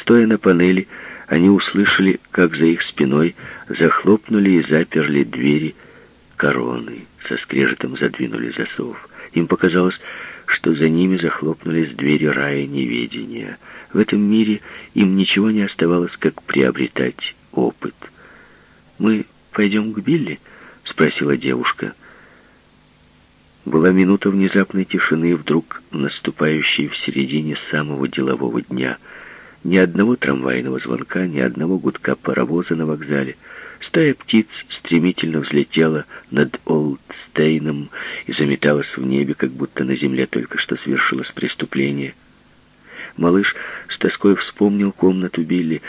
Стоя на панели, они услышали, как за их спиной захлопнули и заперли двери короны, со скрежетом задвинули засов. Им показалось, что за ними захлопнулись двери рая неведения. В этом мире им ничего не оставалось, как приобретать опыт. «Мы пойдем к Билли?» — спросила девушка. Была минута внезапной тишины, вдруг наступающей в середине самого делового дня. Ни одного трамвайного звонка, ни одного гудка паровоза на вокзале — Стая птиц стремительно взлетела над Олдстейном и заметалась в небе, как будто на земле только что свершилось преступление. Малыш с тоской вспомнил комнату Билли.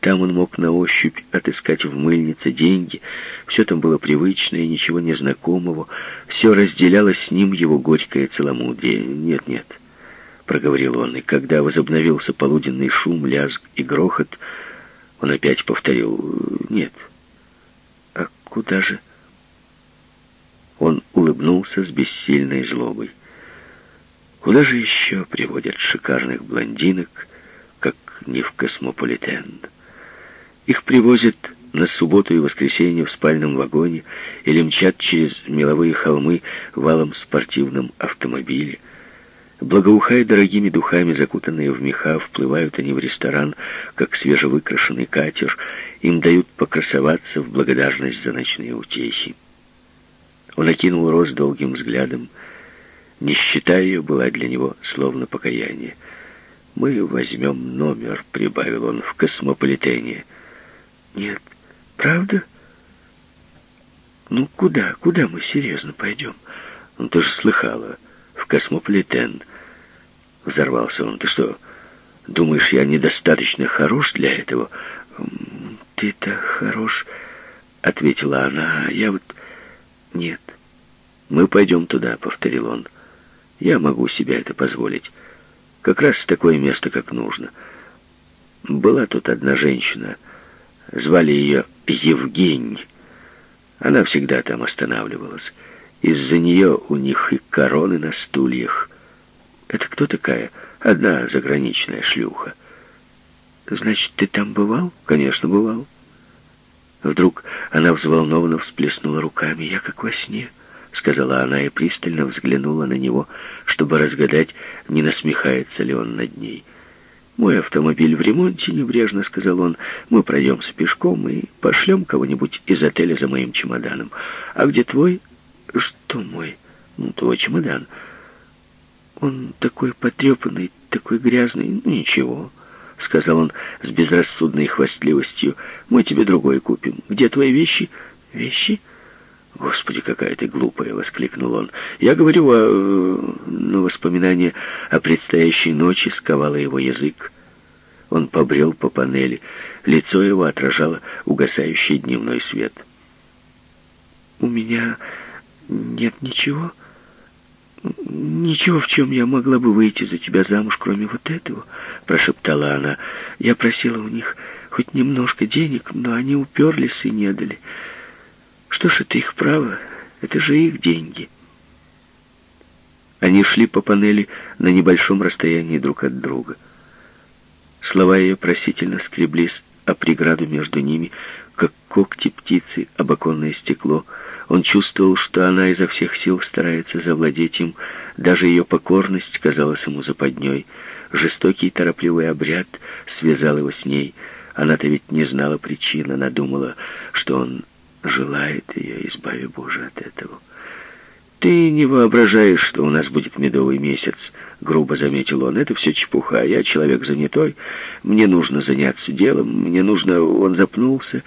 Там он мог на ощупь отыскать в мыльнице деньги. Все там было привычное, ничего незнакомого. Все разделяло с ним его горькое целомудрие. «Нет-нет», — проговорил он, и когда возобновился полуденный шум, лязг и грохот, он опять повторил «нет». Куда же? Он улыбнулся с бессильной злобой. Куда же еще приводят шикарных блондинок, как не в космополитен? Их привозят на субботу и воскресенье в спальном вагоне или мчат через меловые холмы валом спортивном автомобиле. Благоухая дорогими духами, закутанные в меха, вплывают они в ресторан, как свежевыкрашенный катер, им дают покрасоваться в благодарность за ночные утехи. Он окинул Роз долгим взглядом. Нищета ее была для него словно покаяние. «Мы возьмем номер», — прибавил он, — «в космополитене». «Нет, правда? Ну, куда, куда мы серьезно пойдем? Ну, ты же слыхала» космополитен. Взорвался он. Ты что, думаешь, я недостаточно хорош для этого? Ты-то хорош, ответила она. Я вот... Нет. Мы пойдем туда, повторил он. Я могу себе это позволить. Как раз такое место, как нужно. Была тут одна женщина. Звали ее Евгень. Она всегда там останавливалась. Из-за нее у них и короны на стульях. Это кто такая? Одна заграничная шлюха. Значит, ты там бывал? Конечно, бывал. Вдруг она взволнованно всплеснула руками. Я как во сне, сказала она и пристально взглянула на него, чтобы разгадать, не насмехается ли он над ней. «Мой автомобиль в ремонте, небрежно», — сказал он. «Мы пройдемся пешком и пошлем кого-нибудь из отеля за моим чемоданом. А где твой?» «Что мой? Ну, твой чемодан. Он такой потрепанный, такой грязный. Ну, ничего», — сказал он с безрассудной хвастливостью. «Мы тебе другой купим. Где твои вещи?» «Вещи?» «Господи, какая ты глупая!» — воскликнул он. «Я говорю о...» Но воспоминание о предстоящей ночи сковало его язык. Он побрел по панели. Лицо его отражало угасающий дневной свет. «У меня «Нет ничего. Ничего, в чем я могла бы выйти за тебя замуж, кроме вот этого», — прошептала она. «Я просила у них хоть немножко денег, но они уперлись и не дали. Что ж, это их право, это же их деньги». Они шли по панели на небольшом расстоянии друг от друга. Слова ее просительно скреблись о преграду между ними, как когти птицы об оконное стекло — он чувствовал, что она изо всех сил старается завладеть им. Даже ее покорность казалась ему западней. Жестокий торопливый обряд связал его с ней. Она-то ведь не знала причин. Она думала, что он желает ее, избави Боже от этого. «Ты не воображаешь, что у нас будет медовый месяц», — грубо заметил он. «Это все чепуха. Я человек занятой. Мне нужно заняться делом. Мне нужно...» Он запнулся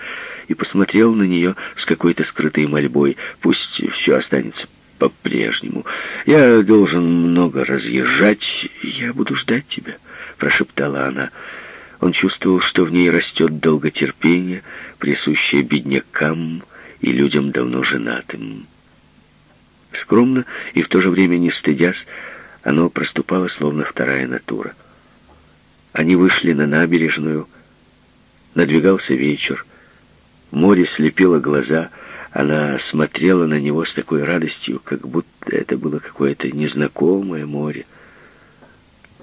и посмотрел на нее с какой-то скрытой мольбой. «Пусть все останется по-прежнему. Я должен много разъезжать. Я буду ждать тебя», — прошептала она. Он чувствовал, что в ней растет долготерпение, присущее беднякам и людям давно женатым. Скромно и в то же время не стыдясь, оно проступало, словно вторая натура. Они вышли на набережную, надвигался вечер, Море слепило глаза, она смотрела на него с такой радостью, как будто это было какое-то незнакомое море.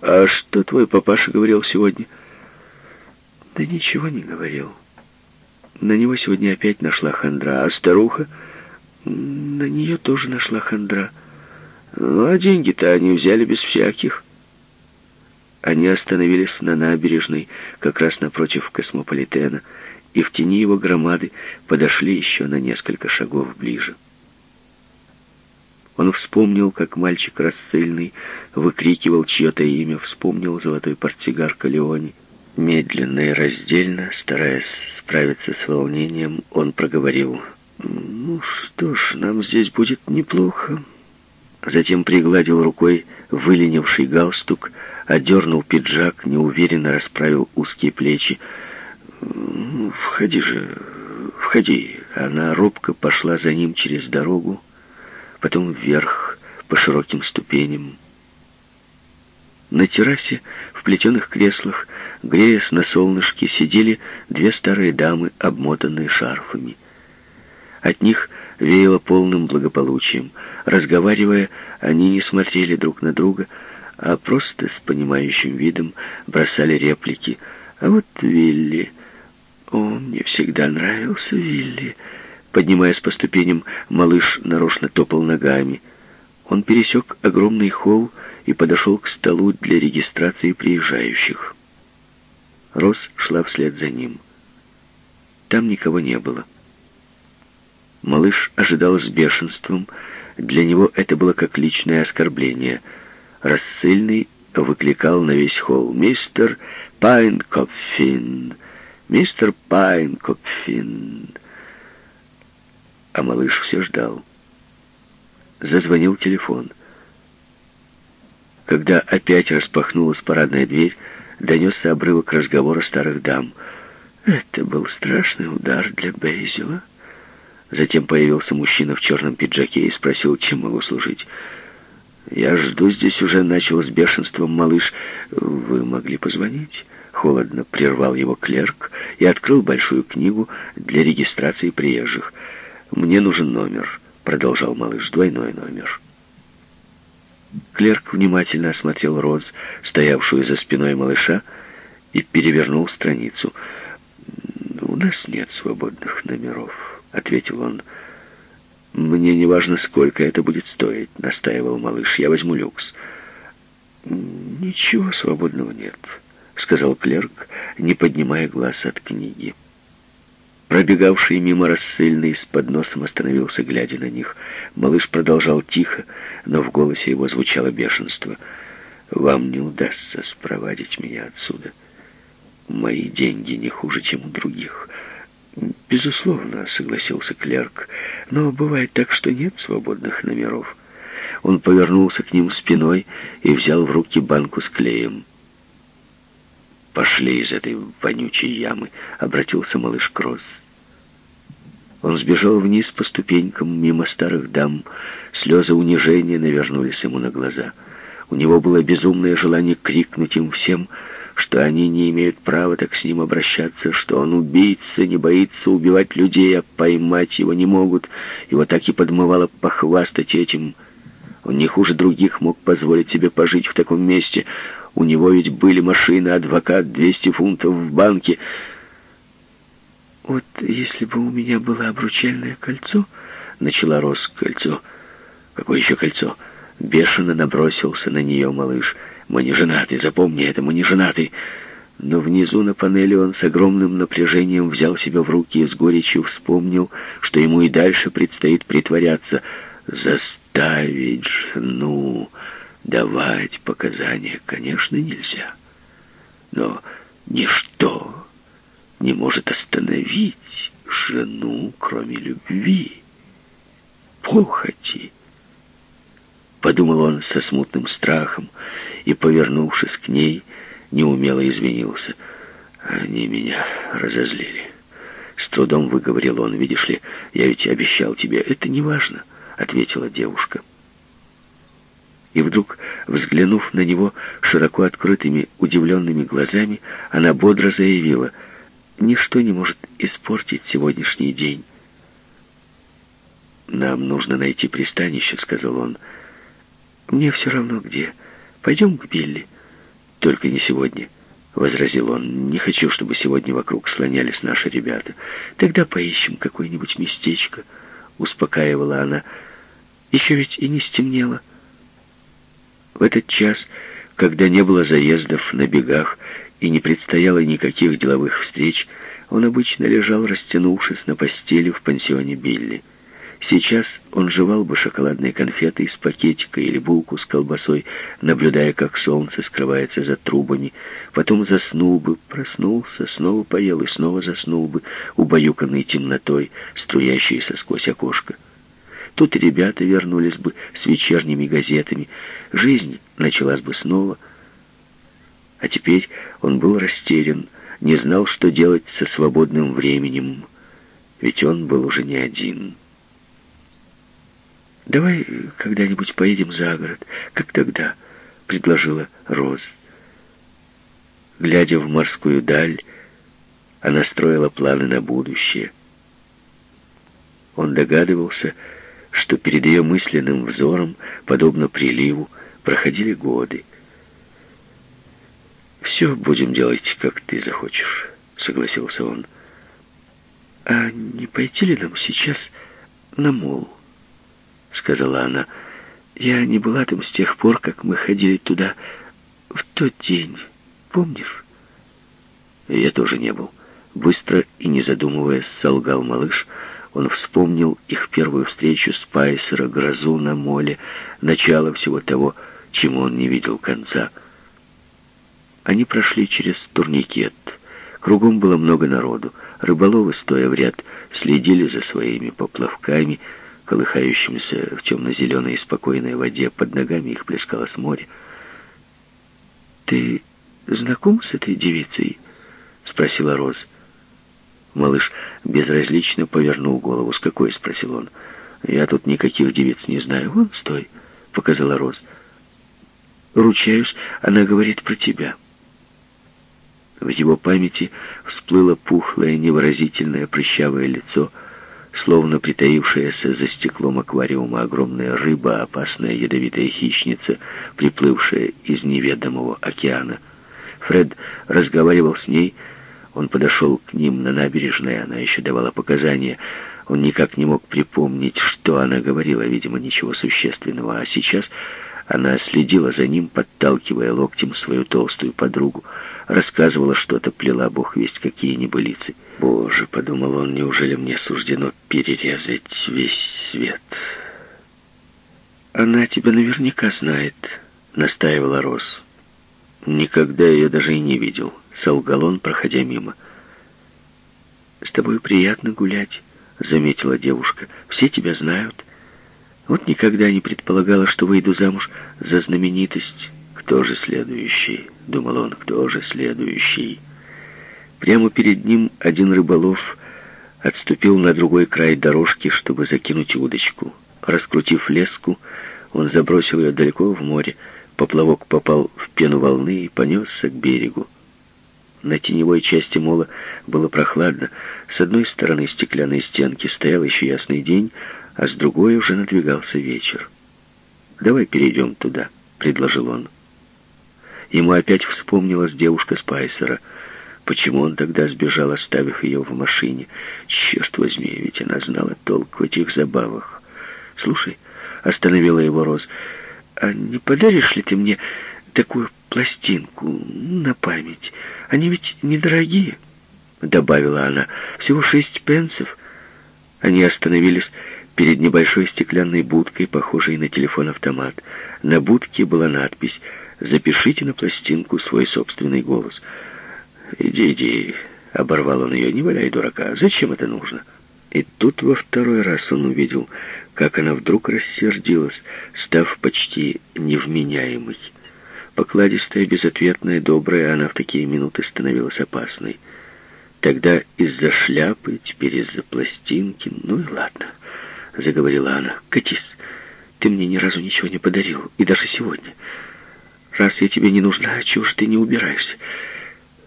«А что твой папаша говорил сегодня?» Да ничего не говорил. На него сегодня опять нашла хандра, а старуха... На нее тоже нашла хандра. Ну, а деньги-то они взяли без всяких. Они остановились на набережной, как раз напротив космополитена, и в тени его громады подошли еще на несколько шагов ближе. Он вспомнил, как мальчик рассыльный выкрикивал чье-то имя, вспомнил золотой портсигар Калеони. Медленно и раздельно, стараясь справиться с волнением, он проговорил «Ну что ж, нам здесь будет неплохо». Затем пригладил рукой выленивший галстук, одернул пиджак, неуверенно расправил узкие плечи. «Ну, «Входи же, входи». Она робко пошла за ним через дорогу, потом вверх по широким ступеням. На террасе в плетеных креслах, греясь на солнышке, сидели две старые дамы, обмотанные шарфами. От них веяло полным благополучием. Разговаривая, они не смотрели друг на друга, а просто с понимающим видом бросали реплики. «А вот Вилли...» «О, мне всегда нравился Вилли...» Поднимаясь по ступеням, малыш нарочно топал ногами. Он пересек огромный холл и подошел к столу для регистрации приезжающих. Рос шла вслед за ним. Там никого не было. Малыш ожидал с бешенством. Для него это было как личное оскорбление. Рассыльный выкликал на весь холл. «Мистер Пайнкопфин! Мистер Пайнкопфин!» А малыш все ждал. Зазвонил телефон. Когда опять распахнулась парадная дверь, донесся обрывок разговора старых дам. Это был страшный удар для Бейзела. Затем появился мужчина в черном пиджаке и спросил, чем могу служить. «Я жду здесь уже», — начал с бешенством малыш. «Вы могли позвонить?» Холодно прервал его клерк и открыл большую книгу для регистрации приезжих. «Мне нужен номер», — продолжал малыш, — «двойной номер». Клерк внимательно осмотрел Роз, стоявшую за спиной малыша, и перевернул страницу. «У нас нет свободных номеров» ответил он. «Мне не важно, сколько это будет стоить», — настаивал малыш. «Я возьму люкс». «Ничего свободного нет», — сказал клерк, не поднимая глаз от книги. Пробегавший мимо рассыльный с подносом остановился, глядя на них. Малыш продолжал тихо, но в голосе его звучало бешенство. «Вам не удастся спровадить меня отсюда. Мои деньги не хуже, чем у других. «Безусловно», — согласился клерк, — «но бывает так, что нет свободных номеров». Он повернулся к ним спиной и взял в руки банку с клеем. «Пошли из этой вонючей ямы», — обратился малыш Кросс. Он сбежал вниз по ступенькам, мимо старых дам. Слезы унижения навернулись ему на глаза. У него было безумное желание крикнуть им всем — что они не имеют права так с ним обращаться, что он убийца, не боится убивать людей, а поймать его не могут. Его так и подмывало похвастать этим. Он не хуже других мог позволить себе пожить в таком месте. У него ведь были машины, адвокат, 200 фунтов в банке. «Вот если бы у меня было обручальное кольцо...» — начала Рос кольцо. «Какое еще кольцо?» Бешено набросился на нее малыш — мы не женаты, запомни это, мы не женаты. Но внизу на панели он с огромным напряжением взял себя в руки и с горечью вспомнил, что ему и дальше предстоит притворяться. Заставить жену давать показания, конечно, нельзя. Но ничто не может остановить жену, кроме любви, похоти. Подумал он со смутным страхом, и, повернувшись к ней, неумело извинился. «Они меня разозлили». С трудом выговорил он, «Видишь ли, я ведь обещал тебе». «Это не важно», — ответила девушка. И вдруг, взглянув на него широко открытыми, удивленными глазами, она бодро заявила, «Ничто не может испортить сегодняшний день». «Нам нужно найти пристанище», — сказал он. «Мне все равно где». Пойдем к Билли. Только не сегодня. возразил он. «Не хочу, чтобы сегодня вокруг слонялись наши ребята. Тогда поищем какое-нибудь местечко», — успокаивала она. «Еще ведь и не стемнело». В этот час, когда не было заездов на бегах и не предстояло никаких деловых встреч, он обычно лежал, растянувшись на постели в пансионе Билли. Сейчас он жевал бы шоколадные конфеты из пакетика или булку с колбасой, наблюдая, как солнце скрывается за трубами. Потом заснул бы, проснулся, снова поел и снова заснул бы, убаюканный темнотой, струящейся сквозь окошко. Тут ребята вернулись бы с вечерними газетами. Жизнь началась бы снова. А теперь он был растерян, не знал, что делать со свободным временем, ведь он был уже не один. «Давай когда-нибудь поедем за город, как тогда», — предложила Роз. Глядя в морскую даль, она строила планы на будущее. Он догадывался, что перед ее мысленным взором, подобно приливу, проходили годы. «Все будем делать, как ты захочешь», — согласился он. «А не пойти ли нам сейчас на мол?» — сказала она. «Я не была там с тех пор, как мы ходили туда в тот день. Помнишь?» «Я тоже не был». Быстро и не задумываясь, солгал малыш. Он вспомнил их первую встречу с Пайсера, грозу на моле, начало всего того, чему он не видел конца. Они прошли через турникет. Кругом было много народу. Рыболовы, стоя в ряд, следили за своими поплавками, колыхающимся в темно-зеленой и спокойной воде. Под ногами их плескалось море. «Ты знаком с этой девицей?» — спросила Роз. Малыш безразлично повернул голову. «С какой?» — спросил он. «Я тут никаких девиц не знаю. Вон, стой!» — показала Роз. «Ручаюсь, она говорит про тебя». В его памяти всплыло пухлое, невыразительное, прыщавое лицо — словно притаившаяся за стеклом аквариума огромная рыба, опасная ядовитая хищница, приплывшая из неведомого океана. Фред разговаривал с ней, он подошел к ним на набережной, она еще давала показания. Он никак не мог припомнить, что она говорила, видимо, ничего существенного, а сейчас она следила за ним, подталкивая локтем свою толстую подругу, рассказывала что-то, плела бог весть какие небылицы. «Боже», — подумал он, — «неужели мне суждено перерезать весь свет?» «Она тебя наверняка знает», — настаивала Рос. «Никогда ее даже и не видел», — солгал он, проходя мимо. «С тобой приятно гулять», — заметила девушка. «Все тебя знают. Вот никогда не предполагала, что выйду замуж за знаменитость». «Кто же следующий?» — думал он. «Кто же следующий?» Прямо перед ним один рыболов отступил на другой край дорожки, чтобы закинуть удочку. Раскрутив леску, он забросил ее далеко в море. Поплавок попал в пену волны и понесся к берегу. На теневой части мола было прохладно. С одной стороны стеклянной стенки стоял еще ясный день, а с другой уже надвигался вечер. «Давай перейдем туда», — предложил он. Ему опять вспомнилась девушка Спайсера — Почему он тогда сбежал, оставив ее в машине? Черт возьми, ведь она знала толк в этих забавах. Слушай, остановила его Роз, а не подаришь ли ты мне такую пластинку на память? Они ведь недорогие, добавила она. Всего шесть пенсов. Они остановились перед небольшой стеклянной будкой, похожей на телефон-автомат. На будке была надпись «Запишите на пластинку свой собственный голос». «Иди, иди», — оборвал он ее, — «не валяй дурака. Зачем это нужно?» И тут во второй раз он увидел, как она вдруг рассердилась, став почти невменяемой. Покладистая, безответная, добрая, она в такие минуты становилась опасной. Тогда из-за шляпы, теперь из-за пластинки. Ну и ладно, заговорила она. Катись, ты мне ни разу ничего не подарил, и даже сегодня. Раз я тебе не нужна, чего ж ты не убираешься?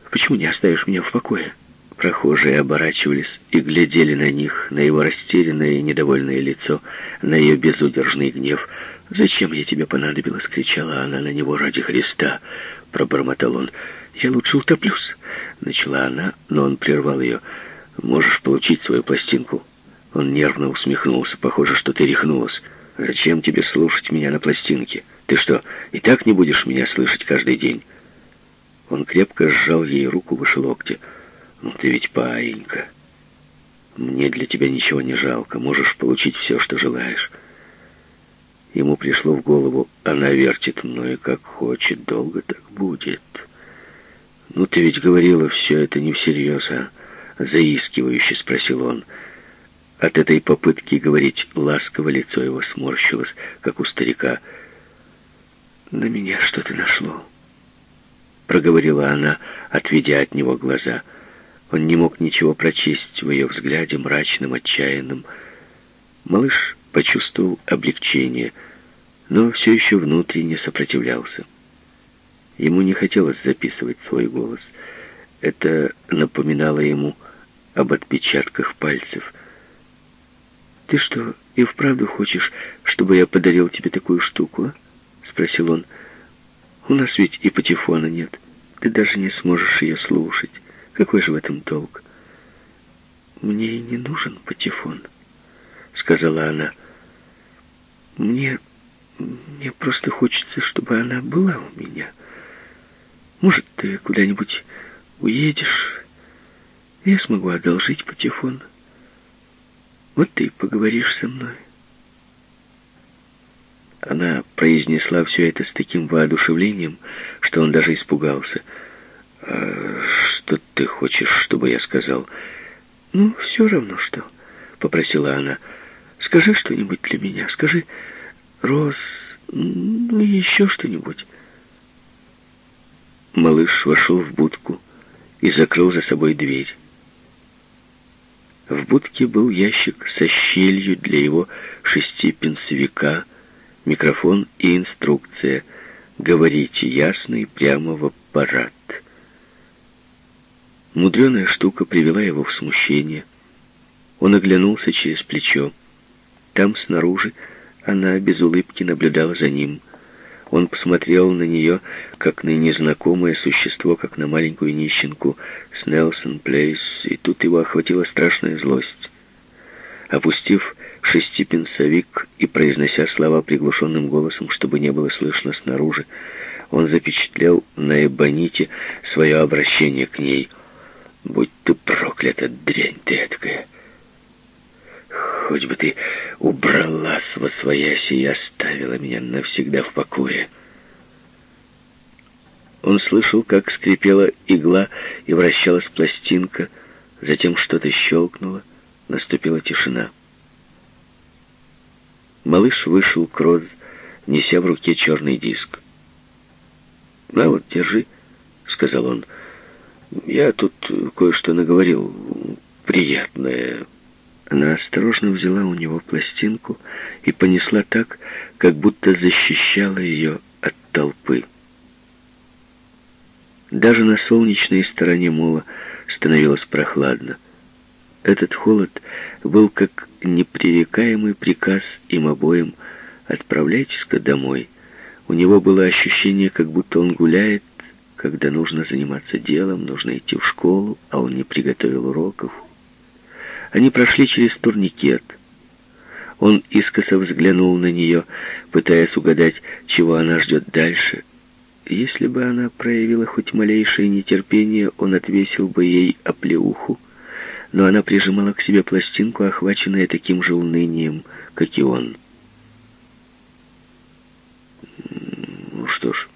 Почему не оставишь меня в покое?» Прохожие оборачивались и глядели на них, на его растерянное и недовольное лицо, на ее безудержный гнев. «Зачем я тебе понадобилась?» — кричала она на него ради Христа. Пробормотал он. «Я лучше утоплюсь», — начала она, но он прервал ее. «Можешь получить свою пластинку». Он нервно усмехнулся. «Похоже, что ты рехнулась. Зачем тебе слушать меня на пластинке? Ты что, и так не будешь меня слышать каждый день?» Он крепко сжал ей руку выше локтя. «Ну ты ведь паинька. Мне для тебя ничего не жалко. Можешь получить все, что желаешь». Ему пришло в голову, она вертит мной как хочет, долго так будет. «Ну ты ведь говорила все это не всерьез, а?» Заискивающе спросил он. От этой попытки говорить ласково лицо его сморщилось, как у старика. «На меня что-то нашло», — проговорила она, отведя от него глаза. Он не мог ничего прочесть в ее взгляде, мрачным, отчаянным. Малыш почувствовал облегчение, но все еще внутренне сопротивлялся. Ему не хотелось записывать свой голос. Это напоминало ему об отпечатках пальцев. «Ты что, и вправду хочешь, чтобы я подарил тебе такую штуку, а?» — спросил он. «У нас ведь и патефона нет. Ты даже не сможешь ее слушать. Какой же в этом толк?» «Мне и не нужен патефон», — сказала она. «Мне... мне просто хочется, чтобы она была у меня. Может, ты куда-нибудь уедешь, я смогу одолжить патефон. Вот ты и поговоришь со мной». Она произнесла все это с таким воодушевлением, что он даже испугался. «А что ты хочешь, чтобы я сказал?» «Ну, все равно что», — попросила она. «Скажи что-нибудь для меня. Скажи, Роз, ну, еще что-нибудь». Малыш вошел в будку и закрыл за собой дверь. В будке был ящик со щелью для его шестипенсовика, микрофон и инструкция «Говорите ясно и прямо в аппарат». Мудреная штука привела его в смущение. Он оглянулся через плечо. Там, снаружи, она без улыбки наблюдала за ним. Он посмотрел на нее, как на незнакомое существо, как на маленькую нищенку с Нелсон Плейс, и тут его охватила страшная злость. Опустив шестипенсовик и произнося слова приглушенным голосом, чтобы не было слышно снаружи, он запечатлел на эбоните свое обращение к ней. «Будь ты проклята, дрянь ты эткая! Хоть бы ты убралась во свояси и оставила меня навсегда в покое!» Он слышал, как скрипела игла и вращалась пластинка, затем что-то щелкнуло, наступила тишина. Малыш вышел к Роз, неся в руке черный диск. «На вот, держи», — сказал он. «Я тут кое-что наговорил. Приятное». Она осторожно взяла у него пластинку и понесла так, как будто защищала ее от толпы. Даже на солнечной стороне мола становилось прохладно. Этот холод был как непререкаемый приказ им обоим «отправляйтесь-ка домой». У него было ощущение, как будто он гуляет, когда нужно заниматься делом, нужно идти в школу, а он не приготовил уроков. Они прошли через турникет. Он искоса взглянул на нее, пытаясь угадать, чего она ждет дальше. Если бы она проявила хоть малейшее нетерпение, он отвесил бы ей оплеуху но она прижимала к себе пластинку, охваченная таким же унынием, как и он. «Ну что ж,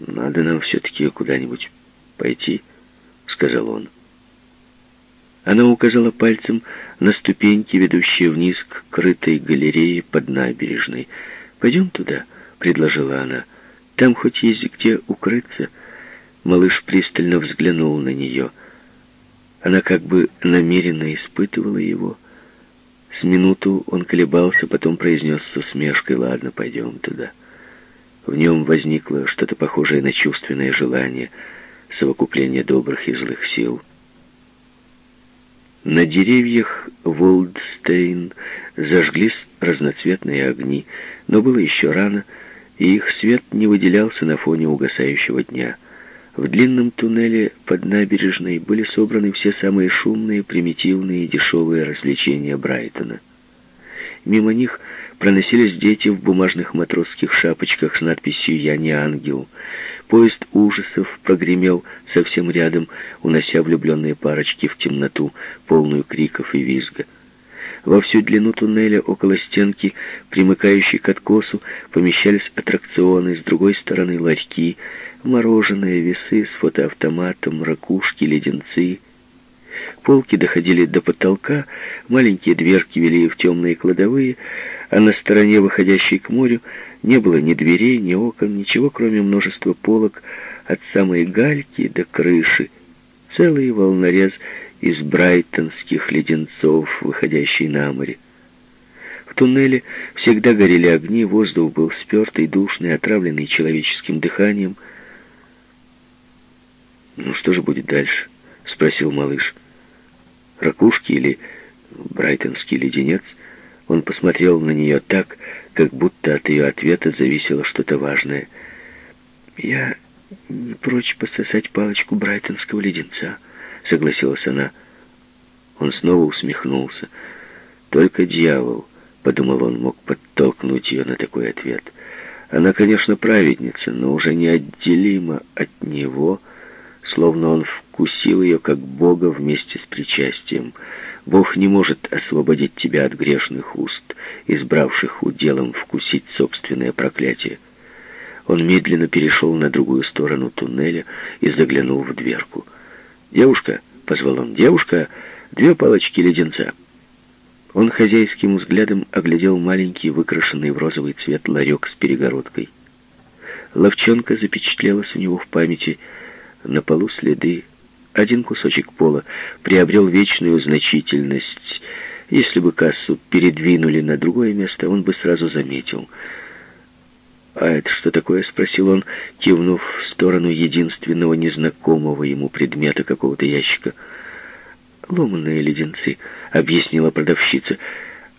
надо нам все-таки куда-нибудь пойти», — сказал он. Она указала пальцем на ступеньки, ведущие вниз к крытой галерее под набережной. «Пойдем туда», — предложила она. «Там хоть есть где укрыться». Малыш пристально взглянул на нее — она как бы намеренно испытывала его. С минуту он колебался, потом произнес с усмешкой «Ладно, пойдем туда». В нем возникло что-то похожее на чувственное желание, совокупление добрых и злых сил. На деревьях Волдстейн зажглись разноцветные огни, но было еще рано, и их свет не выделялся на фоне угасающего дня. В длинном туннеле под набережной были собраны все самые шумные, примитивные и дешевые развлечения Брайтона. Мимо них проносились дети в бумажных матросских шапочках с надписью «Я не ангел». Поезд ужасов прогремел совсем рядом, унося влюбленные парочки в темноту, полную криков и визга. Во всю длину туннеля около стенки, примыкающей к откосу, помещались аттракционы, с другой стороны ларьки, мороженое, весы с фотоавтоматом, ракушки, леденцы. Полки доходили до потолка, маленькие дверки вели в темные кладовые, а на стороне, выходящей к морю, не было ни дверей, ни окон, ничего, кроме множества полок от самой гальки до крыши. Целый волнорез из брайтонских леденцов, выходящий на море. В туннеле всегда горели огни, воздух был спертый, душный, отравленный человеческим дыханием. «Ну что же будет дальше?» — спросил малыш. «Ракушки или брайтонский леденец?» Он посмотрел на нее так, как будто от ее ответа зависело что-то важное. «Я не прочь пососать палочку брайтонского леденца», — согласилась она. Он снова усмехнулся. «Только дьявол», — подумал он, мог подтолкнуть ее на такой ответ. «Она, конечно, праведница, но уже неотделима от него, словно он вкусил ее как Бога вместе с причастием». Бог не может освободить тебя от грешных уст, избравших уделом вкусить собственное проклятие. Он медленно перешел на другую сторону туннеля и заглянул в дверку. «Девушка!» — позвал он. «Девушка! Две палочки леденца!» Он хозяйским взглядом оглядел маленький, выкрашенный в розовый цвет ларек с перегородкой. Ловчонка запечатлелась у него в памяти. На полу следы один кусочек пола приобрел вечную значительность. Если бы кассу передвинули на другое место, он бы сразу заметил. «А это что такое?» — спросил он, кивнув в сторону единственного незнакомого ему предмета какого-то ящика. «Ломанные леденцы», — объяснила продавщица.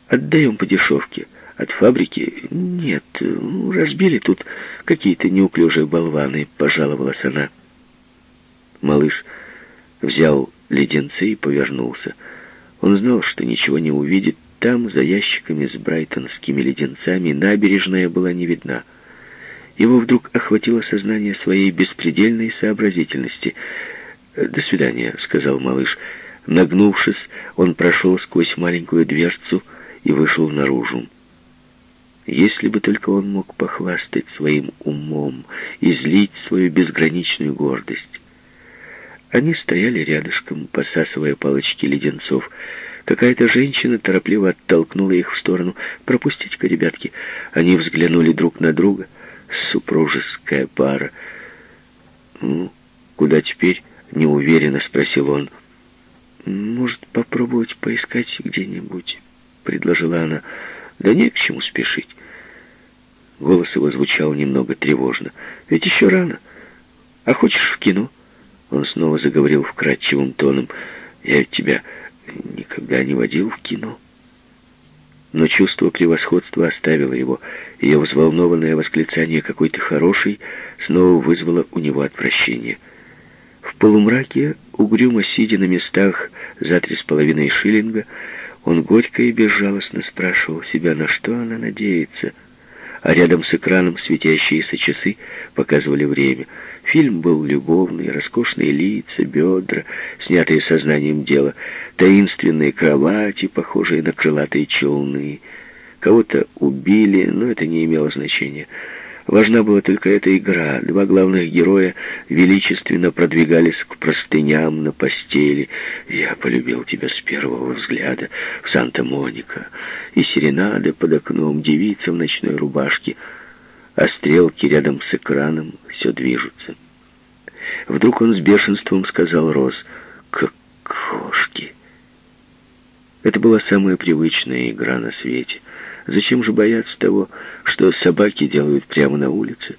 «Отдаем по дешевке. От фабрики? Нет, разбили тут какие-то неуклюжие болваны», — пожаловалась она. Малыш взял леденцы и повернулся. Он знал, что ничего не увидит. Там, за ящиками с брайтонскими леденцами, набережная была не видна. Его вдруг охватило сознание своей беспредельной сообразительности. «До свидания», — сказал малыш. Нагнувшись, он прошел сквозь маленькую дверцу и вышел наружу. Если бы только он мог похвастать своим умом, и злить свою безграничную гордость. Они стояли рядышком, посасывая палочки леденцов. Какая-то женщина торопливо оттолкнула их в сторону. «Пропустите-ка, ребятки!» Они взглянули друг на друга. Супружеская пара. «Ну, куда теперь?» — неуверенно спросил он. «Может, попробовать поискать где-нибудь?» — предложила она. «Да не к чему спешить». Голос его звучал немного тревожно. «Ведь еще рано. А хочешь в кино?» Он снова заговорил вкрадчивым тоном. «Я тебя никогда не водил в кино». Но чувство превосходства оставило его. Ее взволнованное восклицание «какой ты хороший» снова вызвало у него отвращение. В полумраке, угрюмо сидя на местах за три с половиной шиллинга, он горько и безжалостно спрашивал себя, на что она надеется — а рядом с экраном светящиеся часы показывали время. Фильм был любовный, роскошные лица, бедра, снятые сознанием дела, таинственные кровати, похожие на крылатые челны. Кого-то убили, но это не имело значения. Важна была только эта игра. Два главных героя величественно продвигались к простыням на постели. «Я полюбил тебя с первого взгляда в Санта-Моника». И серенады под окном, девица в ночной рубашке, а стрелки рядом с экраном все движутся. Вдруг он с бешенством сказал Роз, «Как кошки». Это была самая привычная игра на свете — Зачем же бояться того, что собаки делают прямо на улице?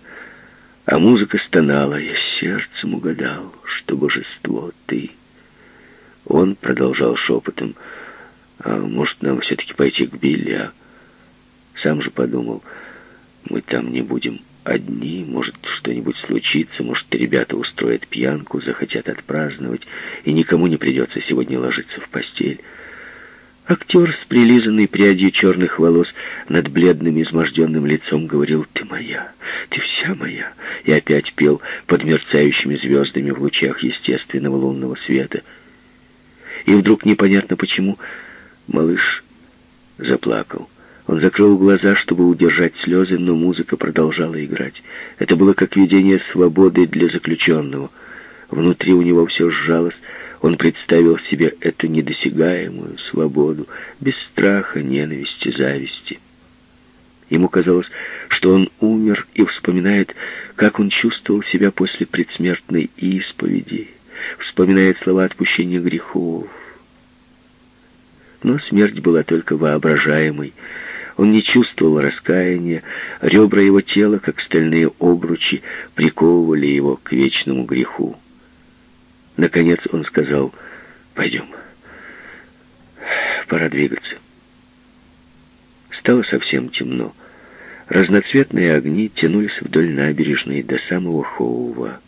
А музыка стонала, я сердцем угадал, что божество ты. Он продолжал шепотом, а может нам все-таки пойти к Билли, а? Сам же подумал, мы там не будем одни, может, что-нибудь случится, может, ребята устроят пьянку, захотят отпраздновать, и никому не придется сегодня ложиться в постель. Актер с прилизанной прядью черных волос над бледным изможденным лицом говорил «Ты моя, ты вся моя» и опять пел под мерцающими звездами в лучах естественного лунного света. И вдруг непонятно почему малыш заплакал. Он закрыл глаза, чтобы удержать слезы, но музыка продолжала играть. Это было как видение свободы для заключенного. Внутри у него все сжалось. Он представил себе эту недосягаемую свободу, без страха, ненависти, зависти. Ему казалось, что он умер и вспоминает, как он чувствовал себя после предсмертной исповеди, вспоминает слова отпущения грехов. Но смерть была только воображаемой, он не чувствовал раскаяния, ребра его тела, как стальные обручи, приковывали его к вечному греху. Наконец он сказал, «Пойдем, пора двигаться». Стало совсем темно. Разноцветные огни тянулись вдоль набережной до самого Хоува.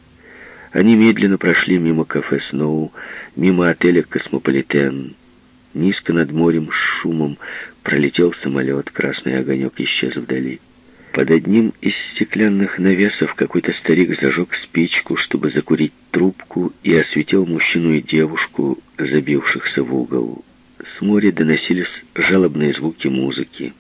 Они медленно прошли мимо кафе «Сноу», мимо отеля «Космополитен». Низко над морем с шумом Пролетел самолет, красный огонек исчез вдали. Под одним из стеклянных навесов какой-то старик зажег спичку, чтобы закурить трубку, и осветил мужчину и девушку, забившихся в угол. С моря доносились жалобные звуки музыки.